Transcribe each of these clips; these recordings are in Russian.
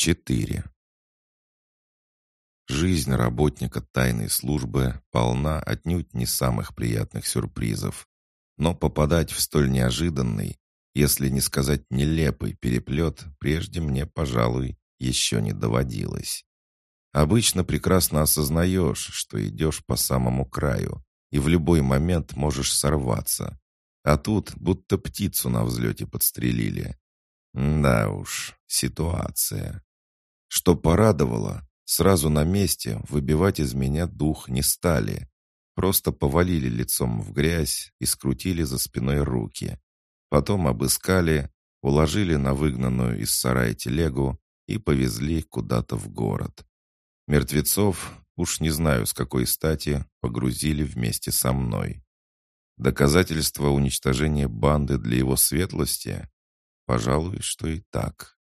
4. Жизнь работника тайной службы полна отнюдь не самых приятных сюрпризов. Но попадать в столь неожиданный, если не сказать нелепый переплет, прежде мне, пожалуй, еще не доводилось. Обычно прекрасно осознаешь, что идешь по самому краю, и в любой момент можешь сорваться. А тут будто птицу на взлете подстрелили. Да уж, ситуация. Что порадовало, сразу на месте выбивать из меня дух не стали. Просто повалили лицом в грязь и скрутили за спиной руки. Потом обыскали, уложили на выгнанную из сарая телегу и повезли куда-то в город. Мертвецов, уж не знаю с какой стати, погрузили вместе со мной. Доказательство уничтожения банды для его светлости? Пожалуй, что и так.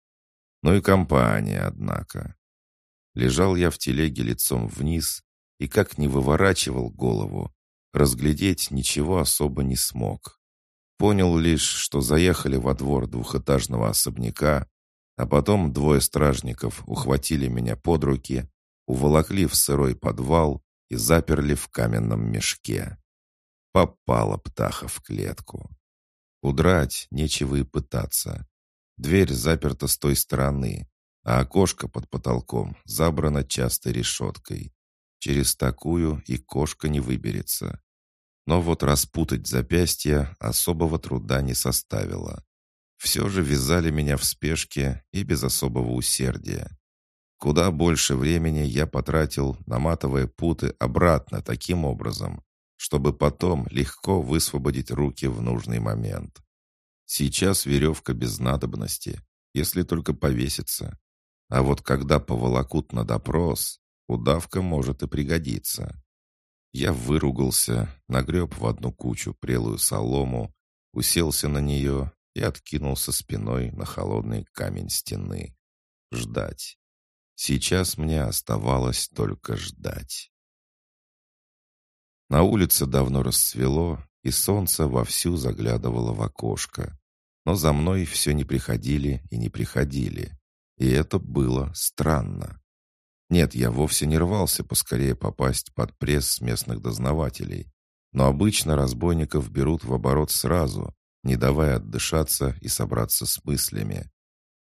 Ну и компания, однако. Лежал я в телеге лицом вниз и, как не выворачивал голову, разглядеть ничего особо не смог. Понял лишь, что заехали во двор двухэтажного особняка, а потом двое стражников ухватили меня под руки, уволокли в сырой подвал и заперли в каменном мешке. Попала птаха в клетку. Удрать нечего и пытаться. Дверь заперта с той стороны, а окошко под потолком забрано частой решеткой. Через такую и кошка не выберется. Но вот распутать запястье особого труда не составило. Все же вязали меня в спешке и без особого усердия. Куда больше времени я потратил, наматывая путы обратно таким образом, чтобы потом легко высвободить руки в нужный момент. Сейчас веревка без надобности, если только повесится. А вот когда поволокут на допрос, удавка может и пригодиться. Я выругался, нагреб в одну кучу прелую солому, уселся на нее и откинулся спиной на холодный камень стены. Ждать. Сейчас мне оставалось только ждать. На улице давно расцвело, и солнце вовсю заглядывало в окошко. Но за мной все не приходили и не приходили. И это было странно. Нет, я вовсе не рвался поскорее попасть под пресс местных дознавателей. Но обычно разбойников берут в оборот сразу, не давая отдышаться и собраться с мыслями.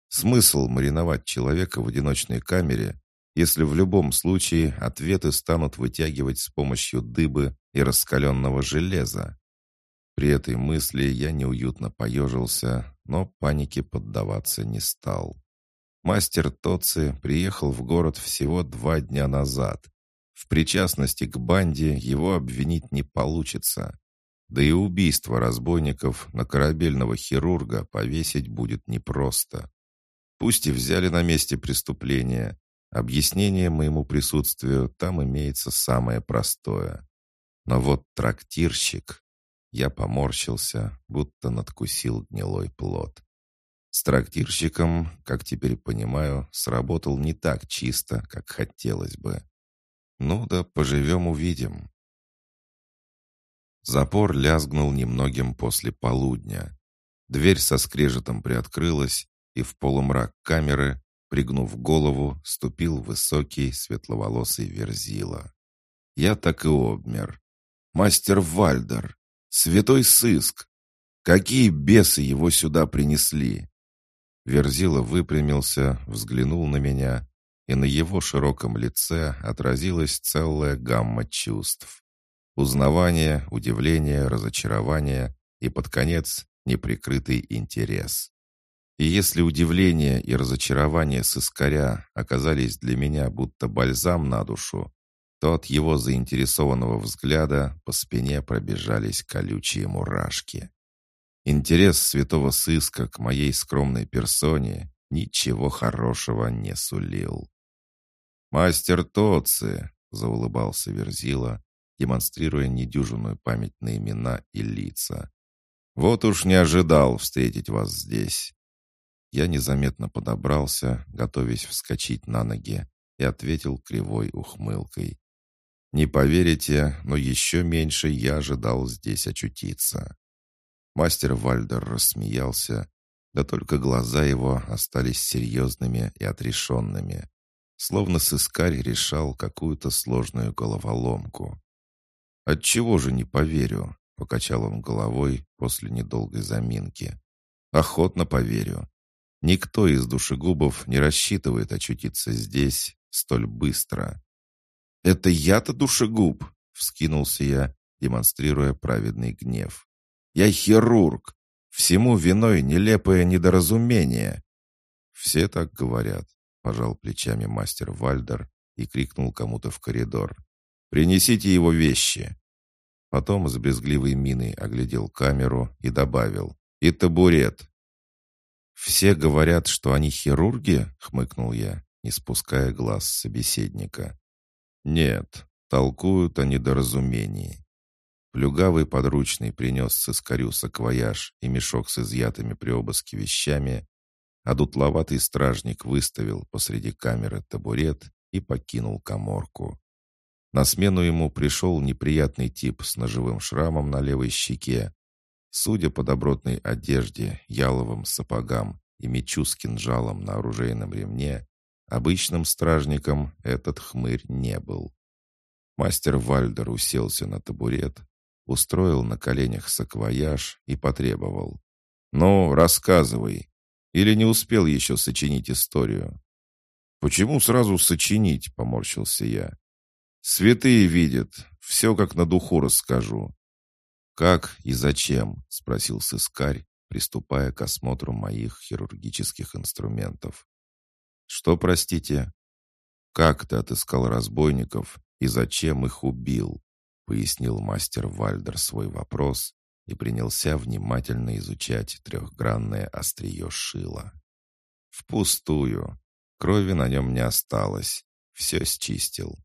Смысл мариновать человека в одиночной камере, если в любом случае ответы станут вытягивать с помощью дыбы и раскаленного железа. При этой мысли я неуютно поежился, но панике поддаваться не стал. Мастер Тоци приехал в город всего два дня назад. В причастности к банде его обвинить не получится. Да и убийство разбойников на корабельного хирурга повесить будет непросто. Пусть и взяли на месте преступления, объяснение моему присутствию там имеется самое простое. Но вот трактирщик... Я поморщился, будто надкусил гнилой плод. С трактирщиком, как теперь понимаю, сработал не так чисто, как хотелось бы. Ну да, поживем-увидим. Запор лязгнул немногим после полудня. Дверь со скрежетом приоткрылась, и в полумрак камеры, пригнув голову, ступил высокий светловолосый верзила. Я так и обмер. «Мастер Вальдер!» Святой сыск! Какие бесы его сюда принесли?» Верзила выпрямился, взглянул на меня, и на его широком лице отразилась целая гамма чувств. Узнавание, удивление, разочарование и, под конец, неприкрытый интерес. И если удивление и разочарование сыскаря оказались для меня будто бальзам на душу, то от его заинтересованного взгляда по спине пробежались колючие мурашки. Интерес святого сыска к моей скромной персоне ничего хорошего не сулил. «Мастер Тоци!» — заулыбался Верзила, демонстрируя недюжинную память на имена и лица. «Вот уж не ожидал встретить вас здесь!» Я незаметно подобрался, готовясь вскочить на ноги, и ответил кривой ухмылкой. Не поверите, но еще меньше я ожидал здесь очутиться. Мастер Вальдер рассмеялся, да только глаза его остались серьезными и отрешенными, словно сыскарь решал какую-то сложную головоломку. «Отчего же не поверю?» — покачал он головой после недолгой заминки. «Охотно поверю. Никто из душегубов не рассчитывает очутиться здесь столь быстро». «Это я-то душегуб!» — вскинулся я, демонстрируя праведный гнев. «Я хирург! Всему виной нелепое недоразумение!» «Все так говорят», — пожал плечами мастер Вальдер и крикнул кому-то в коридор. «Принесите его вещи!» Потом с брезгливой миной оглядел камеру и добавил «И табурет!» «Все говорят, что они хирурги?» — хмыкнул я, не спуская глаз собеседника. «Нет, толкуют о недоразумении. Плюгавый подручный принес сыскарю саквояж и мешок с изъятыми при обыске вещами, а дутловатый стражник выставил посреди камеры табурет и покинул коморку. На смену ему пришел неприятный тип с ножевым шрамом на левой щеке. Судя по добротной одежде, яловым сапогам и мечу с кинжалом на оружейном ремне, обычным стражником этот хмырь не был. Мастер Вальдер уселся на табурет, устроил на коленях саквояж и потребовал. «Ну, рассказывай. Или не успел еще сочинить историю?» «Почему сразу сочинить?» — поморщился я. «Святые видят. Все как на духу расскажу». «Как и зачем?» — спросил сыскарь, приступая к осмотру моих хирургических инструментов. «Что, простите?» «Как ты отыскал разбойников и зачем их убил?» пояснил мастер Вальдер свой вопрос и принялся внимательно изучать трехгранное острие шила. Впустую. Крови на нем не осталось. Все счистил.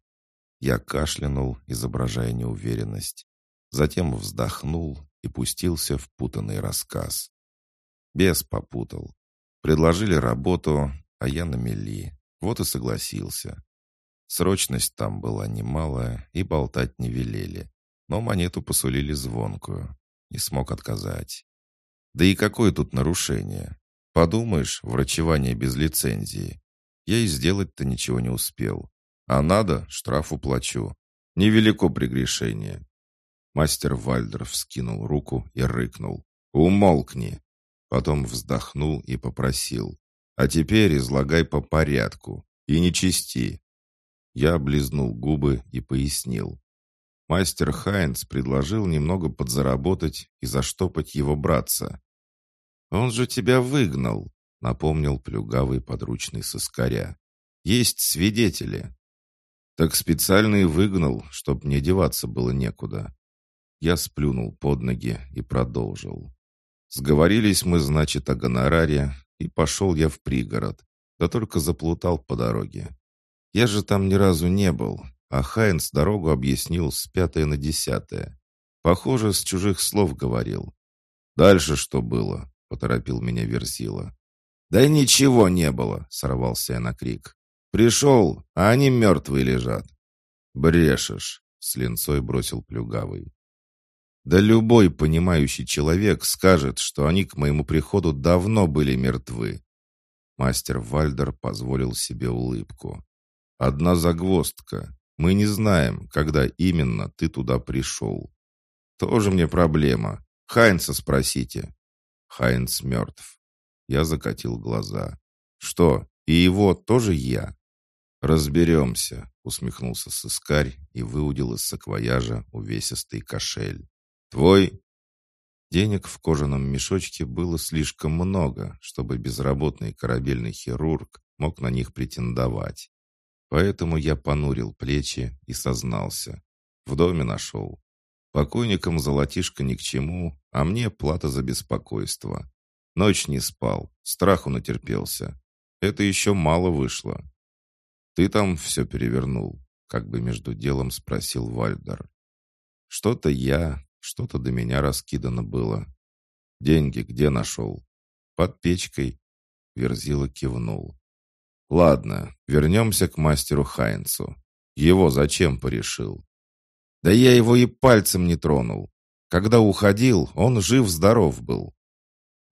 Я кашлянул, изображая неуверенность. Затем вздохнул и пустился в путанный рассказ. Бес попутал. Предложили работу, а я на мели. Вот и согласился. Срочность там была немалая, и болтать не велели. Но монету посулили звонкую. Не смог отказать. Да и какое тут нарушение? Подумаешь, врачевание без лицензии. Я и сделать-то ничего не успел. А надо, штраф уплачу. Невелико прегрешение. Мастер Вальдер вскинул руку и рыкнул. «Умолкни!» Потом вздохнул и попросил. «А теперь излагай по порядку. И не чисти. Я облизнул губы и пояснил. Мастер Хайнц предложил немного подзаработать и заштопать его братца. «Он же тебя выгнал», — напомнил плюгавый подручный соскаря. «Есть свидетели». «Так специально и выгнал, чтоб мне деваться было некуда». Я сплюнул под ноги и продолжил. Сговорились мы, значит, о гонораре, и пошел я в пригород, да только заплутал по дороге. Я же там ни разу не был, а Хайнс дорогу объяснил с пятое на десятое. Похоже, с чужих слов говорил. «Дальше что было?» — поторопил меня Верзила. «Да ничего не было!» — сорвался я на крик. «Пришел, а они мертвые лежат». «Брешешь!» — с линцой бросил Плюгавый. «Да любой понимающий человек скажет, что они к моему приходу давно были мертвы». Мастер Вальдер позволил себе улыбку. Одна загвоздка. Мы не знаем, когда именно ты туда пришел. Тоже мне проблема. Хайнца спросите. Хайнц мертв. Я закатил глаза. Что, и его тоже я? Разберемся, усмехнулся сыскарь и выудил из саквояжа увесистый кошель. Твой? Денег в кожаном мешочке было слишком много, чтобы безработный корабельный хирург мог на них претендовать. Поэтому я понурил плечи и сознался. В доме нашел. Покойникам золотишко ни к чему, а мне плата за беспокойство. Ночь не спал, страху натерпелся. Это еще мало вышло. «Ты там все перевернул», — как бы между делом спросил Вальдер. «Что-то я, что-то до меня раскидано было. Деньги где нашел?» «Под печкой», — Верзила кивнул. Ладно, вернемся к мастеру Хайнцу. Его зачем порешил? Да я его и пальцем не тронул. Когда уходил, он жив-здоров был.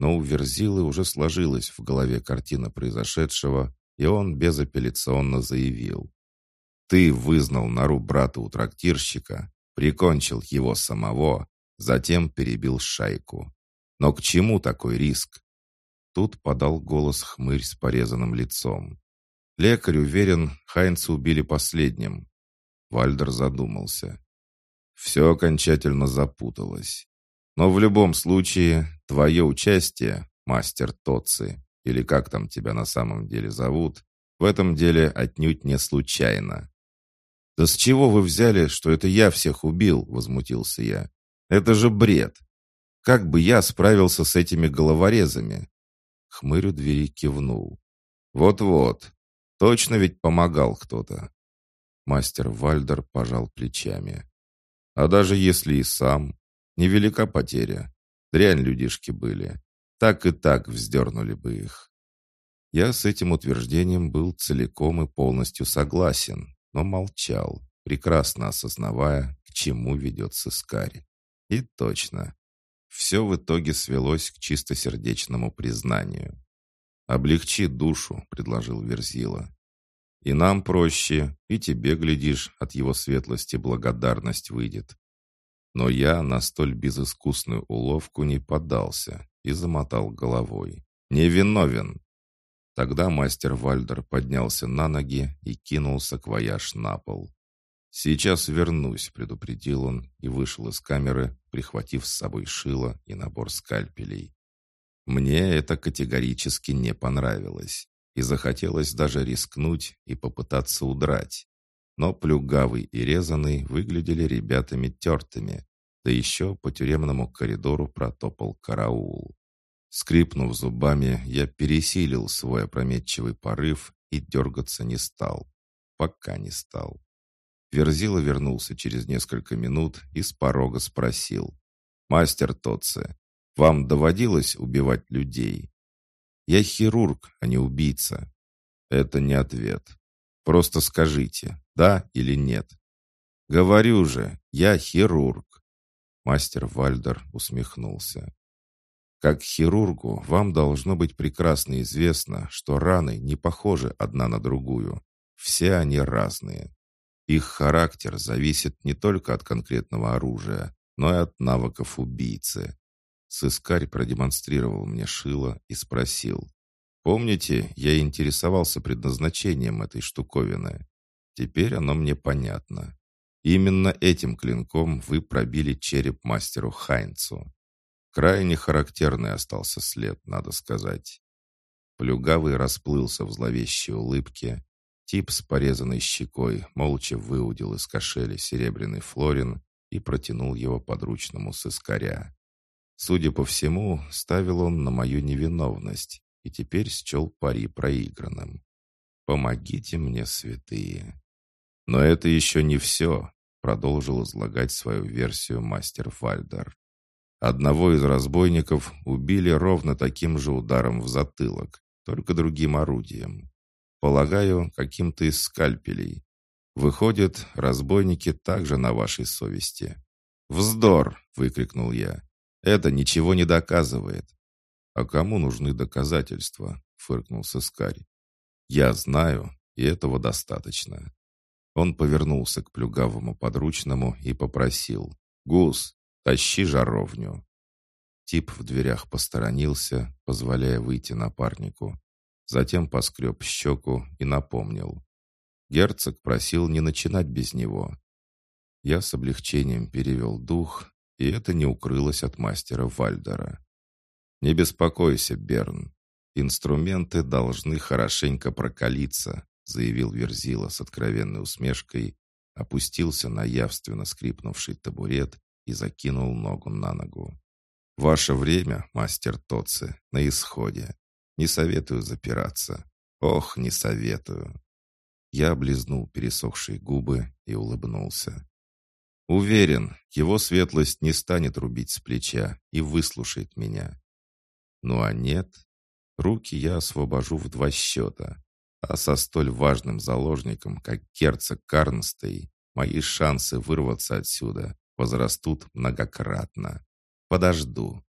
но у Верзилы уже сложилась в голове картина произошедшего, и он безапелляционно заявил. «Ты вызнал нору брата у трактирщика, прикончил его самого, затем перебил шайку. Но к чему такой риск?» Тут подал голос хмырь с порезанным лицом. «Лекарь уверен, Хайнца убили последним». Вальдер задумался. Все окончательно запуталось. Но в любом случае, твое участие, мастер Тоци, или как там тебя на самом деле зовут, в этом деле отнюдь не случайно. «Да с чего вы взяли, что это я всех убил?» — возмутился я. «Это же бред! Как бы я справился с этими головорезами?» Хмырю двери кивнул. «Вот-вот. Точно ведь помогал кто-то». Мастер Вальдер пожал плечами. «А даже если и сам, невелика потеря. Дрянь людишки были. Так и так вздернули бы их. Я с этим утверждением был целиком и полностью согласен, но молчал, прекрасно осознавая, к чему ведет сыскарь. И точно. Все в итоге свелось к чистосердечному признанию. «Облегчи душу», — предложил Верзила. «И нам проще, и тебе, глядишь, от его светлости благодарность выйдет. Но я на столь безыскусную уловку не поддался и замотал головой. «Невиновен!» Тогда мастер Вальдер поднялся на ноги и кинулся к вояж на пол. «Сейчас вернусь», — предупредил он и вышел из камеры, прихватив с собой шило и набор скальпелей. Мне это категорически не понравилось, и захотелось даже рискнуть и попытаться удрать. Но плюгавый и резанный выглядели ребятами тертыми, да еще по тюремному коридору протопал караул. Скрипнув зубами, я пересилил свой опрометчивый порыв и дергаться не стал. Пока не стал. Верзила вернулся через несколько минут и с порога спросил. «Мастер Тотце, вам доводилось убивать людей?» «Я хирург, а не убийца». «Это не ответ. Просто скажите, да или нет?» «Говорю же, я хирург». Мастер Вальдер усмехнулся. Как хирургу вам должно быть прекрасно известно, что раны не похожи одна на другую. Все они разные. Их характер зависит не только от конкретного оружия, но и от навыков убийцы. Сыскарь продемонстрировал мне шило и спросил. «Помните, я интересовался предназначением этой штуковины? Теперь оно мне понятно. Именно этим клинком вы пробили череп мастеру Хайнцу. Крайне характерный остался след, надо сказать. Плюгавый расплылся в зловещей улыбке. Тип с порезанной щекой молча выудил из кошели серебряный флорин и протянул его подручному сыскаря. Судя по всему, ставил он на мою невиновность и теперь счел пари проигранным. «Помогите мне, святые!» «Но это еще не все», — продолжил излагать свою версию мастер Фальдер. Одного из разбойников убили ровно таким же ударом в затылок, только другим орудием. Полагаю, каким-то из скальпелей. Выходит, разбойники также на вашей совести. «Вздор!» — выкрикнул я. «Это ничего не доказывает». «А кому нужны доказательства?» — фыркнул Сыскарь. «Я знаю, и этого достаточно. Он повернулся к плюгавому подручному и попросил. «Гус, тащи жаровню». Тип в дверях посторонился, позволяя выйти напарнику. Затем поскреб щеку и напомнил. Герцог просил не начинать без него. Я с облегчением перевел дух, и это не укрылось от мастера Вальдера. «Не беспокойся, Берн. Инструменты должны хорошенько прокалиться, заявил Верзила с откровенной усмешкой, опустился на явственно скрипнувший табурет и закинул ногу на ногу. «Ваше время, мастер Тоци, на исходе. Не советую запираться. Ох, не советую». Я облизнул пересохшие губы и улыбнулся. Уверен, его светлость не станет рубить с плеча и выслушает меня. Ну а нет, руки я освобожу в два счета. А со столь важным заложником, как герцог Карнстей, мои шансы вырваться отсюда возрастут многократно. Подожду.